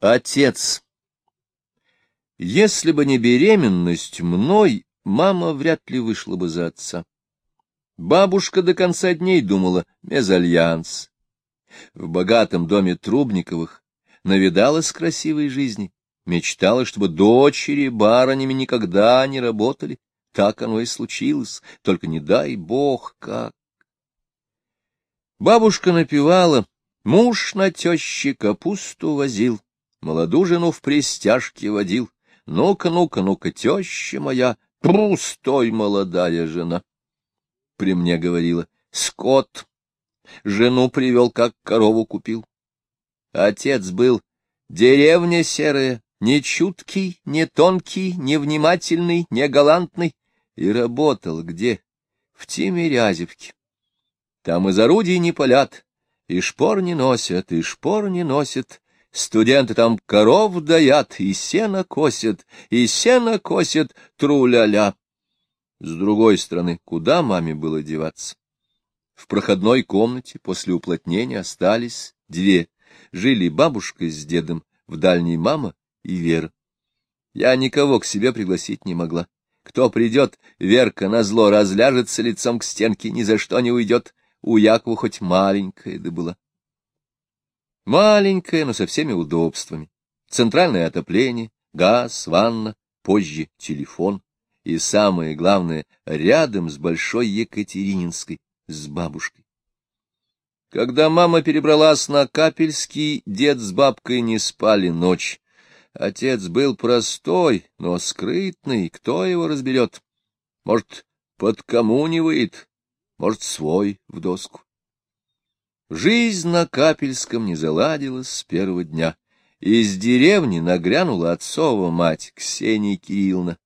Отец. Если бы не беременность мной, мама вряд ли вышла бы за отца. Бабушка до конца дней думала мезальянс. В богатом доме Трубниковых навидалась красивой жизни, мечтала, чтобы дочери барынями никогда не работали. Так оно и случилось, только не дай бог как. Бабушка напевала, муж на тещи капусту возил, молоду жену в пристяжке водил. Ну-ка, ну-ка, ну-ка, теща моя, пустой молодая жена. При мне говорила, скот, жену привел, как корову купил. Отец был деревня серая, не чуткий, не тонкий, не внимательный, не галантный, и работал где? В Тимирязевке. Там из орудий не палят, и шпор не носят, и шпор не носят, Студенты там коров даят, и сено косят, и сено косят, тру-ля-ля. С другой стороны, куда маме было деваться? В проходной комнате после уплотнения остались две. Жили бабушка с дедом, в дальней мама и Вера. Я никого к себе пригласить не могла. Кто придет, Верка назло разляжется лицом к стенке, ни за что не уйдет. У Якова хоть маленькая да была. Маленькая, но со всеми удобствами. Центральное отопление, газ, ванна, позже телефон. И самое главное, рядом с Большой Екатерининской, с бабушкой. Когда мама перебралась на Капельский, дед с бабкой не спали ночь. Отец был простой, но скрытный, кто его разберет? Может, под коммунивает, может, свой в доску. Жизнь на Капельском не заладилась с первого дня. Из деревни нагрянула отцова мать Ксения Кирилловна.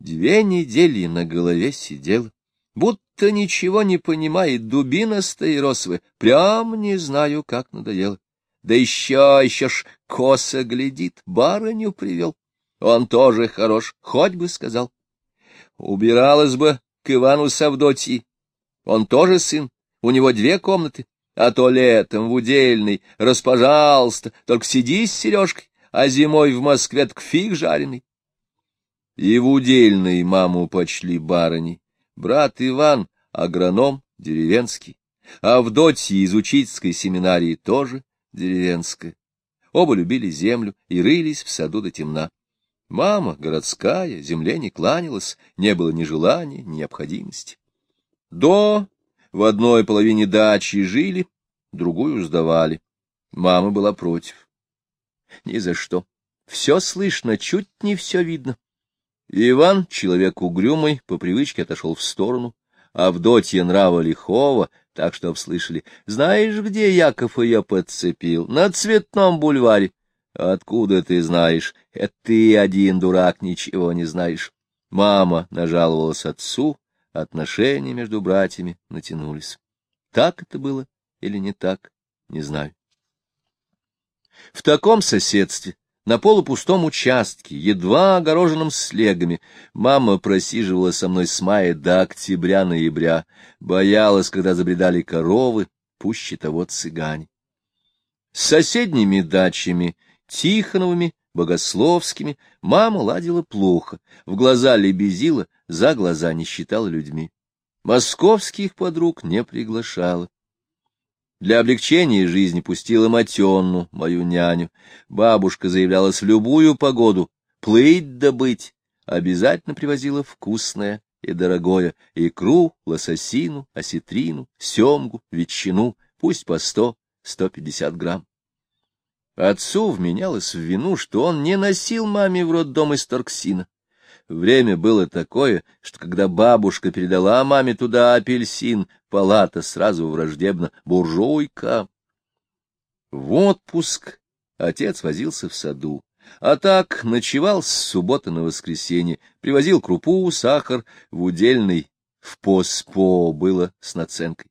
Две недели на голове сидела, будто ничего не понимает, дубина стаиросовая, прям не знаю, как надоело. Да еще, еще ж косо глядит, барыню привел. Он тоже хорош, хоть бы сказал. Убиралась бы к Ивану Савдотьи. Он тоже сын, у него две комнаты, а то летом в удельный, распожалуйста, только сиди с сережкой, а зимой в Москве так фиг жареный. И в удельной маму почли барыни. Брат Иван — агроном деревенский, а в Дотье из учительской семинарии тоже деревенская. Оба любили землю и рылись в саду до темна. Мама городская, земле не кланялась, не было ни желания, ни необходимости. До в одной половине дачи жили, другую сдавали. Мама была против. Ни за что. Все слышно, чуть не все видно. Иван, человек угрюмый, по привычке отошел в сторону, Авдотья нрава лихого, так что обслышали. Знаешь, где Яков ее подцепил? На Цветном бульваре. Откуда ты знаешь? Это ты один дурак, ничего не знаешь. Мама нажаловалась отцу, отношения между братьями натянулись. Так это было или не так, не знаю. В таком соседстве, на полупустом участке, едва огороженном слегами, мама просиживала со мной с мая до октября-ноября, боялась, когда забредали коровы, пуще того цыгане. С соседними дачами, Тихоновыми, Богословскими, мама ладила плохо, в глаза лебезила, за глаза не считала людьми. Московских подруг не приглашала. Для облегчения жизни пустила Матенну, мою няню. Бабушка заявлялась в любую погоду, плыть да быть. Обязательно привозила вкусное и дорогое — икру, лососину, осетрину, семгу, ветчину, пусть по сто, сто пятьдесят грамм. Отцу вменялось в вину, что он не носил маме в роддом из торксина. Время было такое, что когда бабушка передала маме туда апельсин, палата сразу враждебно «буржуйка». В отпуск отец возился в саду, а так ночевал с субботы на воскресенье, привозил крупу, сахар, в удельный, в поспо было с наценкой.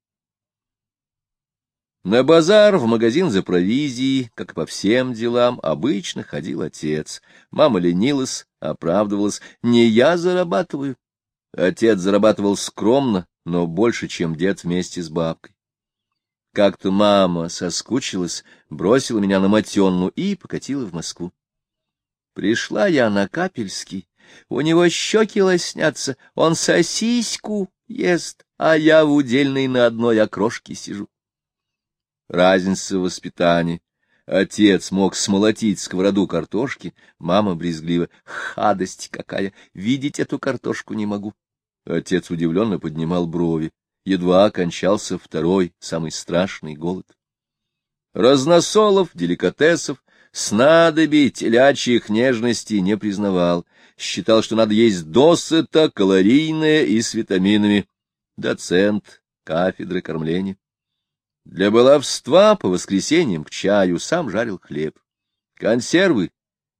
На базар, в магазин за провизией, как по всем делам, обычно ходил отец. Мама ленилась, оправдывалась. Не я зарабатываю. Отец зарабатывал скромно, но больше, чем дед вместе с бабкой. Как-то мама соскучилась, бросила меня на Матенну и покатила в Москву. Пришла я на Капельский, у него щеки лоснятся, он сосиску ест, а я в удельной на одной окрошке сижу. Разница в воспитании. Отец мог смолотить сковороду картошки, мама брезгливо. Хадость какая! Видеть эту картошку не могу. Отец удивленно поднимал брови. Едва окончался второй, самый страшный голод. Разносолов, деликатесов, снадобий, телячьих нежностей не признавал. Считал, что надо есть досыта, калорийное и с витаминами. Доцент кафедры кормления. Для баловства по воскресеньям к чаю сам жарил хлеб. Консервы,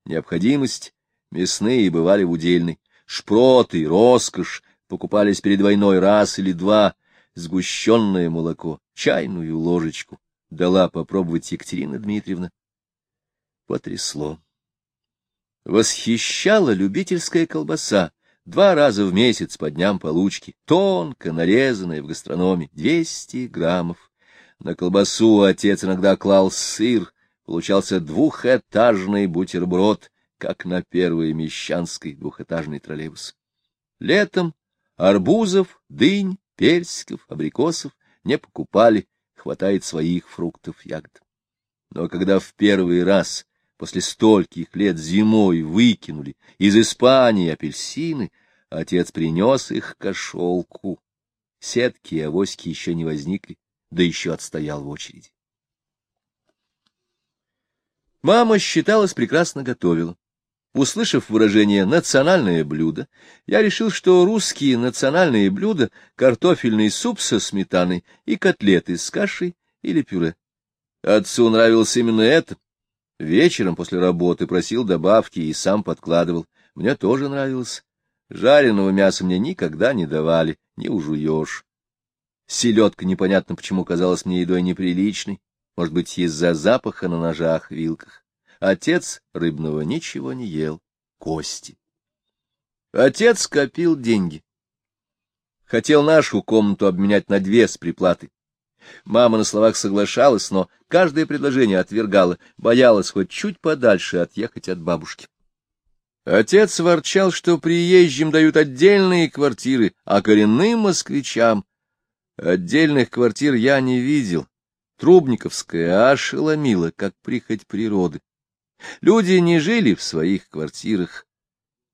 необходимость, мясные бывали в удельной. Шпроты, роскошь покупались перед войной раз или два, сгущенное молоко, чайную ложечку дала попробовать Екатерина Дмитриевна. Потрясло. Восхищала любительская колбаса, два раза в месяц по дням получки, тонко нарезанная в гастрономе, двести граммов. На колбасу отец иногда клал сыр, получался двухэтажный бутерброд, как на первой мещанской двухэтажный троллейбус. Летом арбузов, дынь, персиков, абрикосов не покупали, хватает своих фруктов, ягод. Но когда в первый раз после стольких лет зимой выкинули из Испании апельсины, отец принес их кошелку. Сетки и авоськи еще не возникли, да еще отстоял в очереди. Мама считалась прекрасно готовила. Услышав выражение «национальное блюдо», я решил, что русские национальные блюда — картофельный суп со сметаной и котлеты с кашей или пюре. Отцу нравилось именно это. Вечером после работы просил добавки и сам подкладывал. Мне тоже нравилось. Жареного мяса мне никогда не давали, не ужуешь. Селедка непонятно почему казалась мне едой неприличной, может быть, из-за запаха на ножах, вилках. Отец рыбного ничего не ел, кости. Отец копил деньги. Хотел нашу комнату обменять на две с приплатой. Мама на словах соглашалась, но каждое предложение отвергала, боялась хоть чуть подальше отъехать от бабушки. Отец ворчал, что приезжим дают отдельные квартиры, а коренным москвичам Отдельных квартир я не видел. Трубниковская ошеломила, как прихоть природы. Люди не жили в своих квартирах,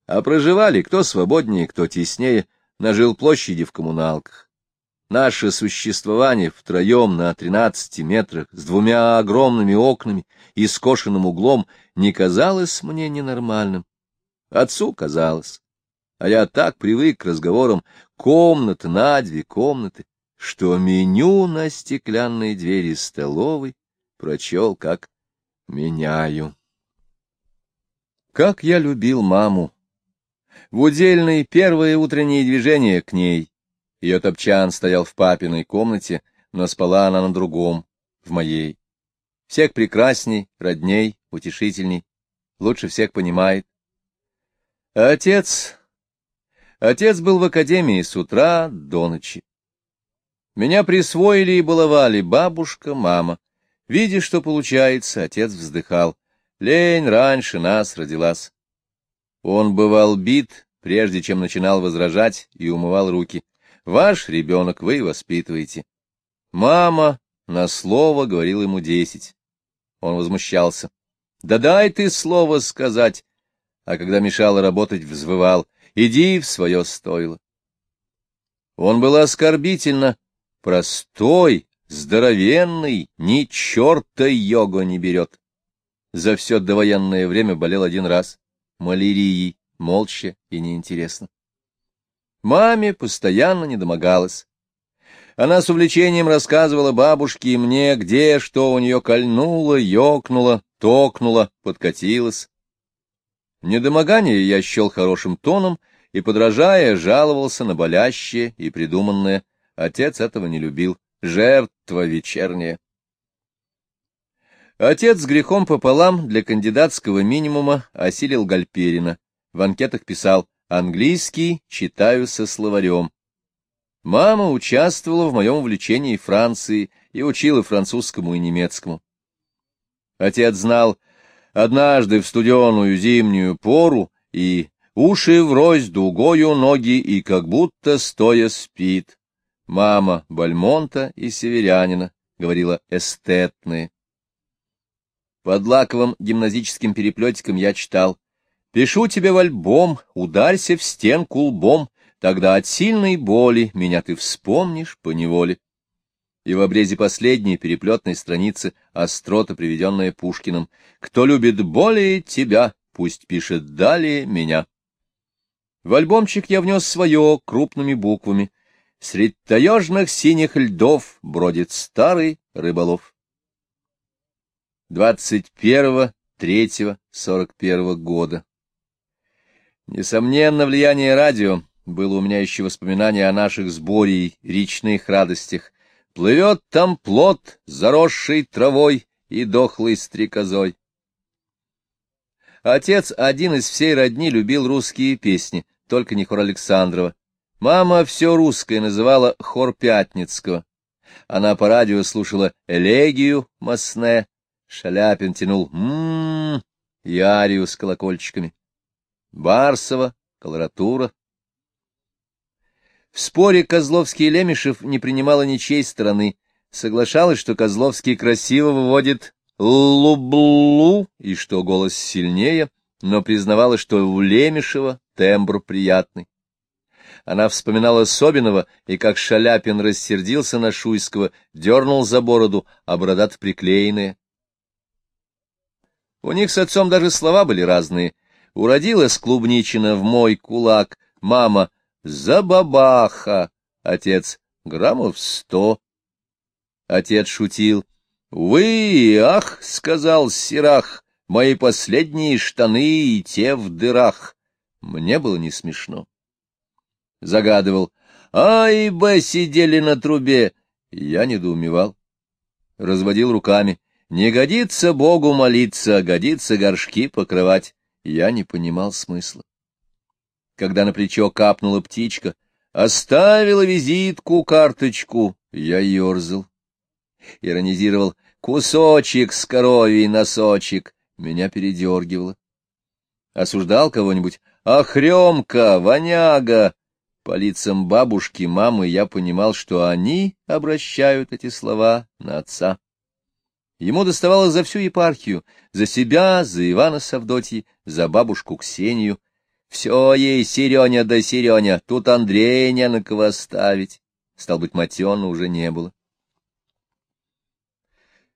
а проживали кто свободнее, кто теснее, на жилплощади в коммуналках. Наше существование втроем на тринадцати метрах с двумя огромными окнами и скошенным углом не казалось мне ненормальным. Отцу казалось. А я так привык к разговорам комната на две комнаты, что меню на стеклянной двери столовой прочел как «меняю». Как я любил маму! В удельной первое утреннее движение к ней. Ее топчан стоял в папиной комнате, но спала она на другом, в моей. Всех прекрасней, родней, утешительней, лучше всех понимает. А отец... Отец был в академии с утра до ночи. Меня присвоили и баловали бабушка, мама. Видя, что получается, отец вздыхал. Лень раньше нас родилась. Он бывал бит, прежде чем начинал возражать, и умывал руки. Ваш ребенок вы воспитываете. Мама на слово говорил ему десять. Он возмущался. Да дай ты слово сказать. А когда мешало работать, взвывал. Иди в свое стойло. Он был оскорбительно Простой, здоровенный, ни черта йога не берет. За все довоенное время болел один раз. Малярией, молча и неинтересно. Маме постоянно не домогалась. Она с увлечением рассказывала бабушке и мне, где что у нее кольнуло, ёкнуло, токнуло, подкатилось. Недомогание я счел хорошим тоном и, подражая, жаловался на болящее и придуманное, Отец этого не любил. Жертва вечерняя. Отец с грехом пополам для кандидатского минимума осилил Гальперина. В анкетах писал «Английский читаю со словарем». Мама участвовала в моем увлечении Франции и учила французскому и немецкому. Отец знал, однажды в студеную зимнюю пору и уши врозь дугою ноги и как будто стоя спит. Мама Бальмонта и северянина говорила эстетные. Под лаковым гимназическим переплетиком я читал «Пишу тебе в альбом, ударься в стенку лбом, тогда от сильной боли меня ты вспомнишь по неволе» и в обрезе последней переплетной страницы острота, приведенная Пушкиным. «Кто любит более тебя, пусть пишет далее меня». В альбомчик я внес свое крупными буквами. Средь таежных синих льдов бродит старый рыболов. 21.03.41 года. Несомненно, влияние радио было у меня еще воспоминание о наших сборе и речных радостях, Плывет там плод, заросший травой и дохлой стрекозой. Отец, один из всей родни, любил русские песни, только не хор Александрова. Мама все русское называла хор Пятницкого. Она по радио слушала элегию Масне, Шаляпин тянул «м-м-м» и арию с колокольчиками. Барсова, колоратура, в споре Козловский и Лемешев не принимала ничьей стороны, соглашалась, что Козловский красиво выводит лублу и что голос сильнее, но признавала, что у Лемешева тембр приятный. Она вспоминала Собинова, и как Шаляпин рассердился на Шуйского, дернул за бороду, а бородат приклеенные. У них с отцом даже слова были разные. Уродилась клубничина в мой кулак, мама Забабаха! Отец, граммов сто. Отец шутил. Вы, ах, сказал Сирах, мои последние штаны и те в дырах. Мне было не смешно. Загадывал. Ай, бы сидели на трубе. Я недоумевал. Разводил руками. Не годится Богу молиться, годится горшки покрывать. Я не понимал смысла когда на плечо капнула птичка. Оставила визитку, карточку. Я ерзал. Иронизировал. Кусочек с коровий носочек. Меня передергивало. Осуждал кого-нибудь. Охремка, воняга. По лицам бабушки, мамы я понимал, что они обращают эти слова на отца. Ему доставалось за всю епархию, за себя, за Ивана Савдотьи, за бабушку Ксению, все ей Сереня да Сереня, тут Андрея не на кого ставить. Стал быть, Матена уже не было.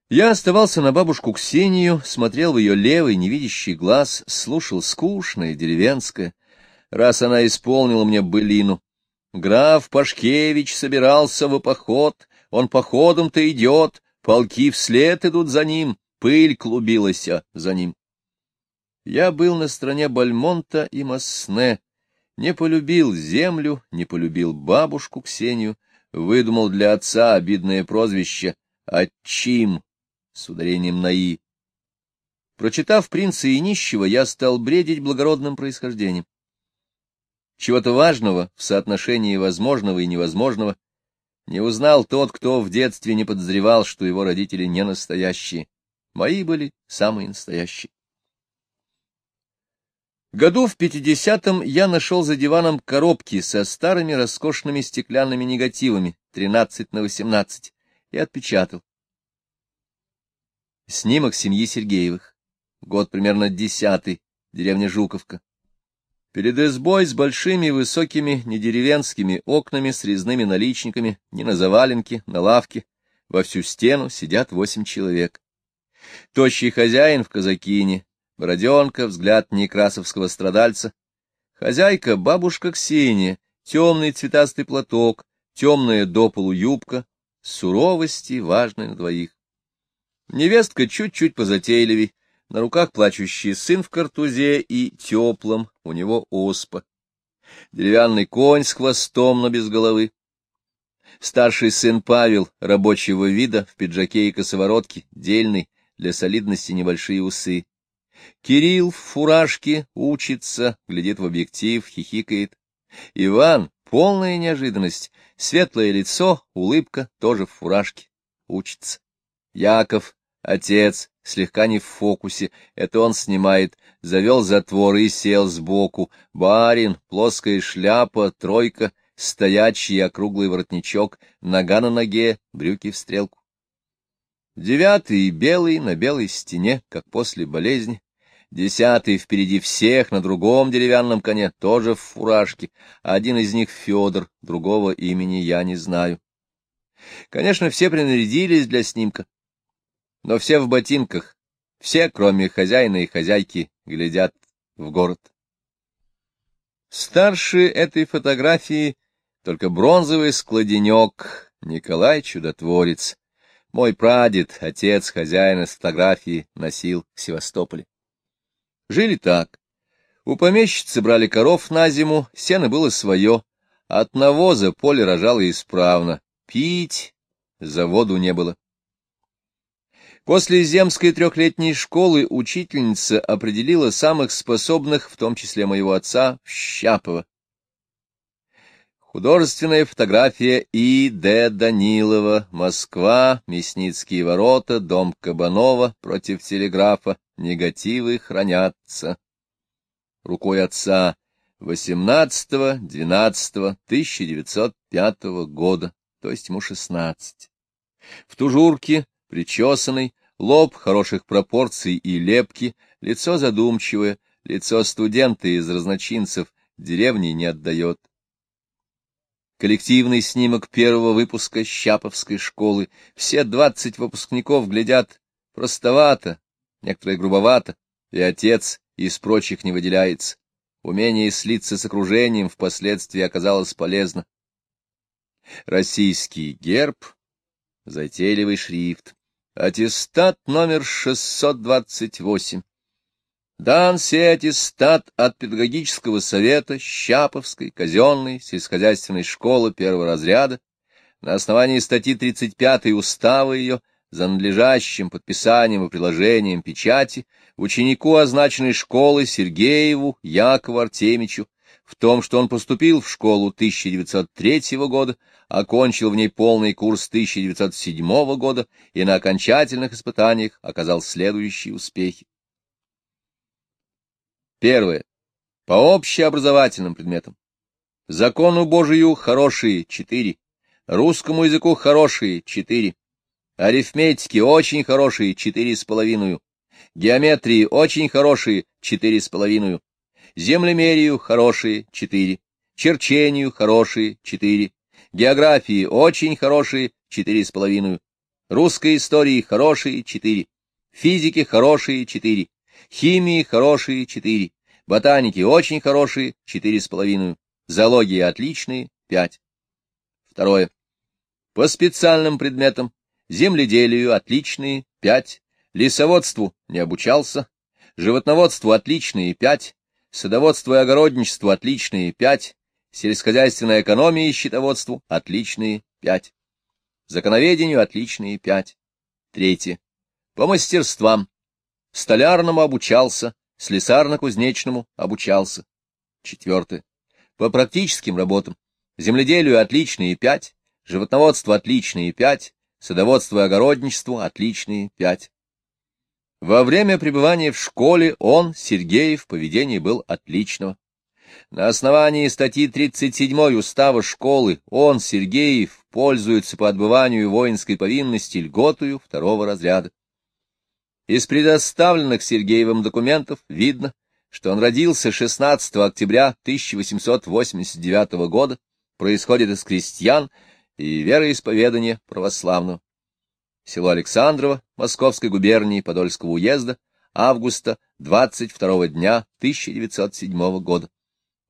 Я оставался на бабушку Ксению, смотрел в ее левый невидящий глаз, слушал скучное, деревенское. Раз она исполнила мне былину. Граф Пашкевич собирался в поход, он походом-то идет, полки вслед идут за ним, пыль клубилась за ним. Я был на стороне Бальмонта и Масне, не полюбил землю, не полюбил бабушку Ксению, выдумал для отца обидное прозвище «Отчим» с ударением на «и». Прочитав «Принца и нищего», я стал бредить благородным происхождением. Чего-то важного в соотношении возможного и невозможного не узнал тот, кто в детстве не подозревал, что его родители не настоящие. Мои были самые настоящие. Году в пятидесятом я нашел за диваном коробки со старыми роскошными стеклянными негативами, 13 на 18, и отпечатал. Снимок семьи Сергеевых. Год примерно десятый, деревня Жуковка. Перед избой с большими высокими недеревенскими окнами с резными наличниками, не на заваленке, на лавке, во всю стену сидят восемь человек. Тощий хозяин в казакине, Бороденка, взгляд некрасовского страдальца. Хозяйка — бабушка Ксения, темный цветастый платок, темная до полу юбка, суровости, важной на двоих. Невестка чуть-чуть позатейливей, на руках плачущий сын в картузе и теплом, у него оспа. Деревянный конь с хвостом, но без головы. Старший сын Павел, рабочего вида, в пиджаке и косоворотке, дельный, для солидности небольшие усы. Кирилл в фуражке учится, глядит в объектив, хихикает. Иван — полная неожиданность, светлое лицо, улыбка, тоже в фуражке. учится. Яков, отец, слегка не в фокусе, это он снимает, завел затвор и сел сбоку. Барин, плоская шляпа, тройка, стоячий округлый воротничок, нога на ноге, брюки в стрелку. Девятый белый на белой стене, как после болезни. Десятый впереди всех на другом деревянном коне, тоже в фуражке. Один из них Федор, другого имени я не знаю. Конечно, все принарядились для снимка, но все в ботинках, все, кроме хозяина и хозяйки, глядят в город. Старше этой фотографии только бронзовый складенек Николай Чудотворец. Мой прадед, отец хозяина с фотографии, носил в Севастополе. Жили так. У помещицы брали коров на зиму, сено было свое, от навоза поле рожало исправно, пить за воду не было. После земской трехлетней школы учительница определила самых способных, в том числе моего отца, Щапова. Художественная фотография И. Д. Данилова, Москва, Мясницкие ворота, дом Кабанова против телеграфа, негативы хранятся. Рукой отца 18-12-1905 года, то есть ему 16. В тужурке, причесанный, лоб хороших пропорций и лепки, лицо задумчивое, лицо студента из разночинцев, деревни не отдает. Коллективный снимок первого выпуска Щаповской школы. Все двадцать выпускников глядят простовато, некоторые грубовато, и отец из прочих не выделяется. Умение слиться с окружением впоследствии оказалось полезно. Российский герб, затейливый шрифт, аттестат номер 628. Дан сей аттестат от педагогического совета Щаповской казенной сельскохозяйственной школы первого разряда на основании статьи 35 устава ее за надлежащим подписанием и приложением печати ученику означенной школы Сергееву Якову Артемичу в том, что он поступил в школу 1903 года, окончил в ней полный курс 1907 года и на окончательных испытаниях оказал следующие успехи. Первое. По общеобразовательным предметам. Закону Божию хорошие — четыре. Русскому языку хорошие — четыре. Арифметике очень хорошие — четыре с половиной. Геометрии очень хорошие — четыре с половиной. Землемерию хорошие — четыре. Черчению хорошие — четыре. Географии очень хорошие — четыре с половиной. Русской истории хорошие — четыре. Физики хорошие — четыре. Химии хорошие — четыре. Ботаники очень хорошие — четыре с половиной. Зоологии отличные — пять. Второе. По специальным предметам. Земледелию отличные — пять. Лесоводству не обучался. Животноводству отличные — пять. Садоводству и огородничеству отличные — пять. Сельскохозяйственной экономии и счетоводству отличные — пять. Законоведению отличные — пять. Третье. По мастерствам Столярному обучался, слесарно-кузнечному обучался. Четвертое. По практическим работам. Земледелию отличные пять, животноводству отличные пять, садоводству и огородничеству отличные пять. Во время пребывания в школе он, Сергеев, поведение был отличного. На основании статьи 37 устава школы он, Сергеев, пользуется по отбыванию воинской повинности льготую второго разряда. Из предоставленных Сергеевым документов видно, что он родился 16 октября 1889 года, происходит из крестьян и вероисповедания православного. Село Александрово, Московской губернии Подольского уезда, августа 22 дня 1907 года.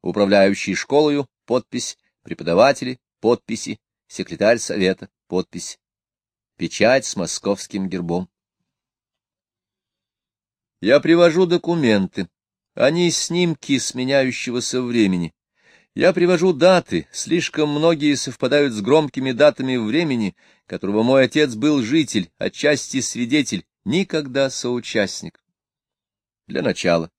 Управляющий школою, подпись, преподаватели, подписи, секретарь совета, подпись. Печать с московским гербом. Я привожу документы. Они снимки сменяющегося времени. Я привожу даты, слишком многие совпадают с громкими датами времени, которого мой отец был житель, отчасти свидетель, никогда соучастник. Для начала.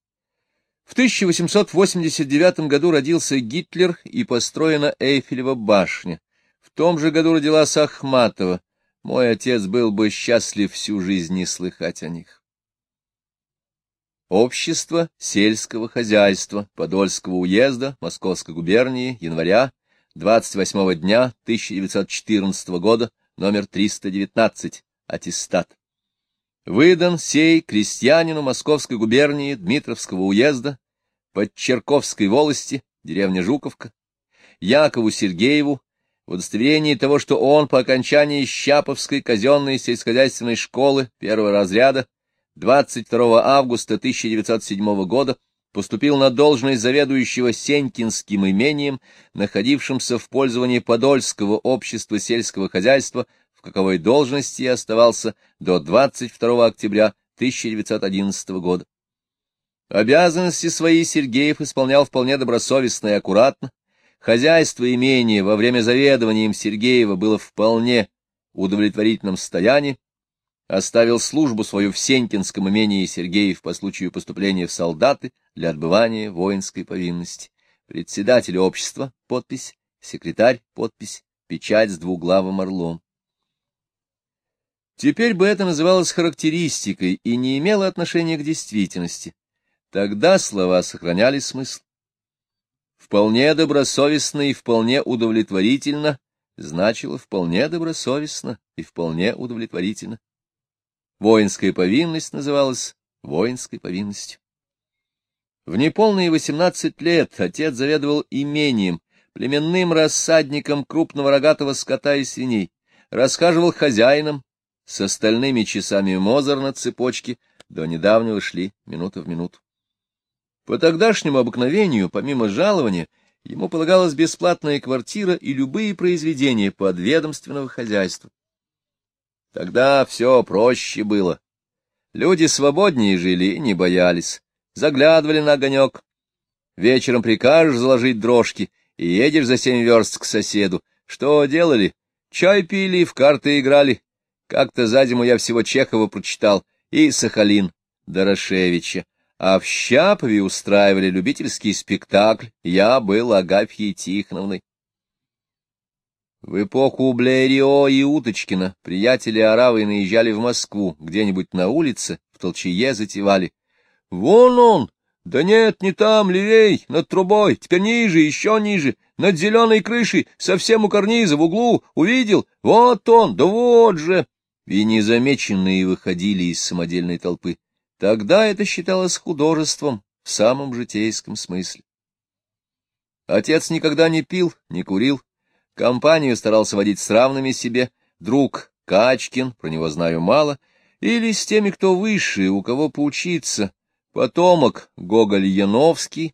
В 1889 году родился Гитлер и построена Эйфелева башня. В том же году родилась Ахматова. мой отец был бы счастлив всю жизнь не слыхать о них. Общество сельского хозяйства Подольского уезда Московской губернии января 28 дня 1914 года, номер 319, аттестат. Выдан сей крестьянину Московской губернии Дмитровского уезда под Черковской волости, деревня Жуковка, Якову Сергееву, в удостоверении того, что он по окончании Щаповской казенной сельскохозяйственной школы первого разряда 22 августа 1907 года поступил на должность заведующего Сенькинским имением, находившимся в пользовании Подольского общества сельского хозяйства, в каковой должности оставался до 22 октября 1911 года. Обязанности свои Сергеев исполнял вполне добросовестно и аккуратно. Хозяйство имения во время заведования им Сергеева было вполне удовлетворительном состоянии. Оставил службу свою в Сенькинском имении Сергеев по случаю поступления в солдаты для отбывания воинской повинности. Председатель общества — подпись, секретарь — подпись, печать с двуглавым орлом. Теперь бы это называлось характеристикой и не имело отношения к действительности. Тогда слова сохраняли смысл. Вполне добросовестно и вполне удовлетворительно значило вполне добросовестно и вполне удовлетворительно. Воинская повинность называлась воинской повинностью. В неполные восемнадцать лет отец заведовал имением, племенным рассадником крупного рогатого скота и свиней, расхаживал хозяином, с остальными часами Мозер на цепочке, до недавнего шли минута в минуту. По тогдашнему обыкновению, помимо жалования, ему полагалась бесплатная квартира и любые произведения подведомственного хозяйства. Тогда все проще было. Люди свободнее жили и не боялись, заглядывали на огонек. Вечером прикажешь заложить дрожки, и едешь за семь верст к соседу. Что делали? Чай пили, в карты играли. Как-то за зиму я всего Чехова прочитал, и Сахалин Дорошевича а в Щапове устраивали любительский спектакль «Я был Агафьей Тихоновной». В эпоху Блерио и Уточкина приятели Аравы наезжали в Москву, где-нибудь на улице, в толчее затевали. «Вон он! Да нет, не там, левей, над трубой, теперь ниже, еще ниже, над зеленой крышей, совсем у карниза, в углу, увидел, вот он, да вот же!» И незамеченные выходили из самодельной толпы. Тогда это считалось художеством в самом житейском смысле. Отец никогда не пил, не курил, компанию старался водить с равными себе, друг Качкин, про него знаю мало, или с теми, кто выше, у кого поучиться, потомок Гоголь Яновский,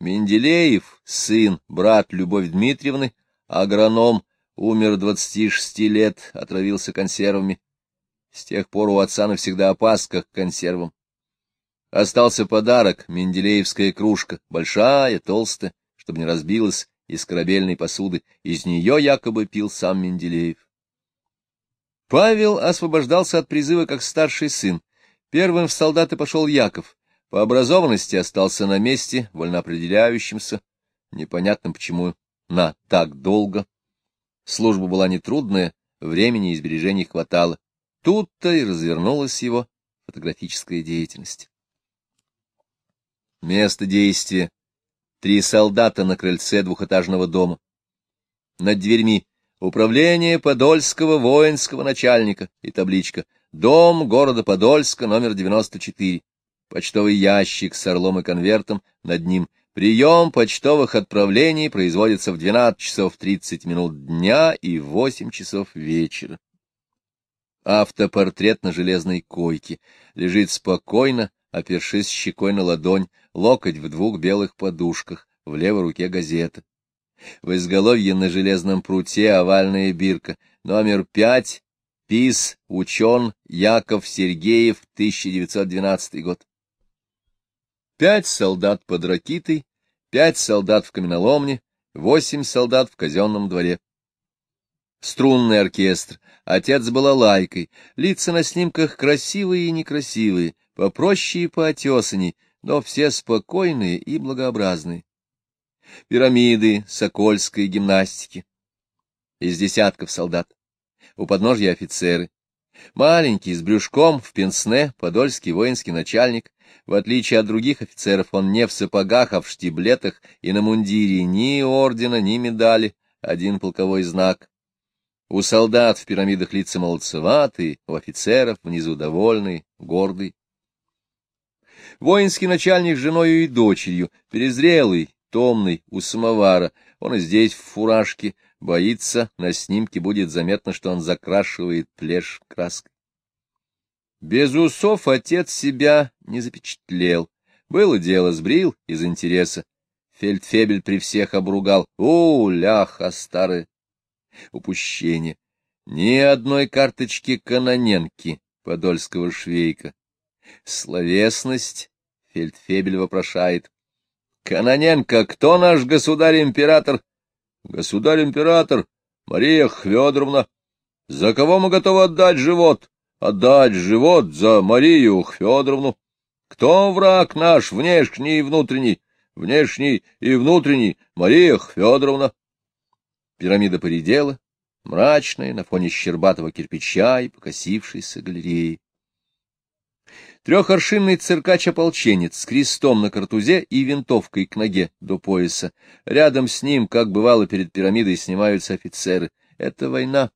Менделеев, сын, брат Любовь Дмитриевны, агроном, умер двадцати шести лет, отравился консервами. С тех пор у отца навсегда опаска к консервам. Остался подарок — менделеевская кружка, большая, толстая, чтобы не разбилась из корабельной посуды. Из нее якобы пил сам Менделеев. Павел освобождался от призыва как старший сын. Первым в солдаты пошел Яков. По образованности остался на месте, вольноопределяющимся. Непонятно почему на так долго. Служба была нетрудная, времени и сбережений хватало. Тут-то и развернулась его фотографическая деятельность. Место действия. Три солдата на крыльце двухэтажного дома. Над дверьми Управление Подольского воинского начальника и табличка «Дом города Подольска, номер 94». Почтовый ящик с орлом и конвертом над ним. Прием почтовых отправлений производится в 12 часов 30 минут дня и в 8 часов вечера. Автопортрет на железной койке. Лежит спокойно, опершись щекой на ладонь, локоть в двух белых подушках, в левой руке газета. В изголовье на железном пруте овальная бирка, номер пять, ПИС, учен, Яков Сергеев, 1912 год. Пять солдат под ракитой, пять солдат в каменоломне, восемь солдат в казенном дворе. Струнный оркестр, отец была лайкой, лица на снимках красивые и некрасивые, попроще и поотесанней, но все спокойные и благообразные. Пирамиды сокольской гимнастики. Из десятков солдат. У подножья офицеры. Маленький, с брюшком, в пенсне, подольский воинский начальник. В отличие от других офицеров, он не в сапогах, а в штиблетах, и на мундире ни ордена, ни медали, один полковой знак. У солдат в пирамидах лица молодцеватые, у офицеров внизу довольные, гордые. Воинский начальник с женой и дочерью, перезрелый, томный, у самовара. Он и здесь в фуражке, боится, на снимке будет заметно, что он закрашивает плешь краской. Без усов отец себя не запечатлел. Было дело, сбрил из интереса. Фельдфебель при всех обругал. О, ляха старая! Упущение. Ни одной карточки каноненки подольского швейка. Словесность Фельдфебель вопрошает. Каноненко, кто наш государь-император? Государь-император, Мария Федоровна. За кого мы готовы отдать живот? Отдать живот за Марию Федоровну. Кто враг наш, внешний и внутренний? Внешний и внутренний, Мария Федоровна. Пирамида поредела, мрачная, на фоне щербатого кирпича и покосившейся галереи. Трехоршинный циркач-ополченец с крестом на картузе и винтовкой к ноге до пояса. Рядом с ним, как бывало перед пирамидой, снимаются офицеры. Это война.